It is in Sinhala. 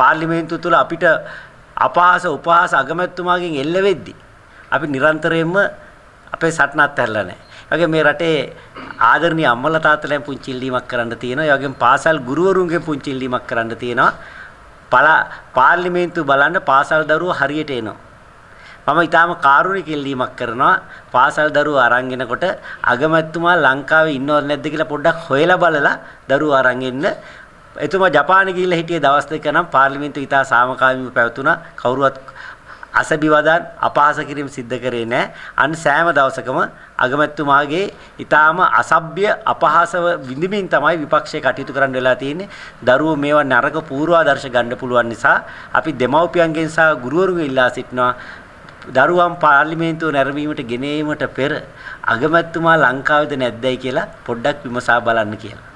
පාර්ලිමේන්තුව තුළ අපිට අපහාස උපහාස අගමැතිතුමාගෙන් එල්ල වෙද්දි අපි නිරන්තරයෙන්ම අපේ සටන අත්හැරලා නැහැ. වගේ මේ රටේ ආදරණීය අම්මලා තාත්තලාන් පුංචි ඉල්ලීමක් කරන්න තියෙනවා. ඒ වගේම පාසල් ගුරුවරුන්ගෙන් පුංචි ඉල්ලීමක් කරන්න තියෙනවා. පාර්ලිමේන්තුව බලන්න පාසල් දරුවෝ හරියට එනවා. මම ඊටාම කාරුණික ඉල්ලීමක් කරනවා පාසල් දරුවෝ අරන් එනකොට අගමැතිතුමා ලංකාවේ ඉන්නවද නැද්ද කියලා පොඩ්ඩක් හොයලා බලලා දරුවෝ අරන් එන්න එතුමා ජපානයේ ගිහිල්ලා හිටියේ දවස් දෙක නම් පාර්ලිමේන්තුව ඉතා සාමකාමීව පැවතුණා කවුරුවත් අසබිවදන් අපහාස කිරීම සිද්ධ කරේ නැහැ. අන්න සෑම දවසකම අගමැතිතුමාගේ ඊටාම අසභ්‍ය අපහාසව විඳින්මින් තමයි විපක්ෂයේ කටයුතු කරන්න වෙලා තියෙන්නේ. දරුවෝ මේවා නරක පූර්වාදර්ශ ගන්න පුළුවන් නිසා අපි දෙමව්පියන්ගෙන් සහ ගුරුවරුන්ගෙන් ඉල්ලා සිටිනවා දරුවන් පාර්ලිමේන්තුව නැරඹීමට ගෙනීමට පෙර අගමැතිතුමා ලංකාවේද නැද්දයි කියලා පොඩ්ඩක් විමසා බලන්න කියලා.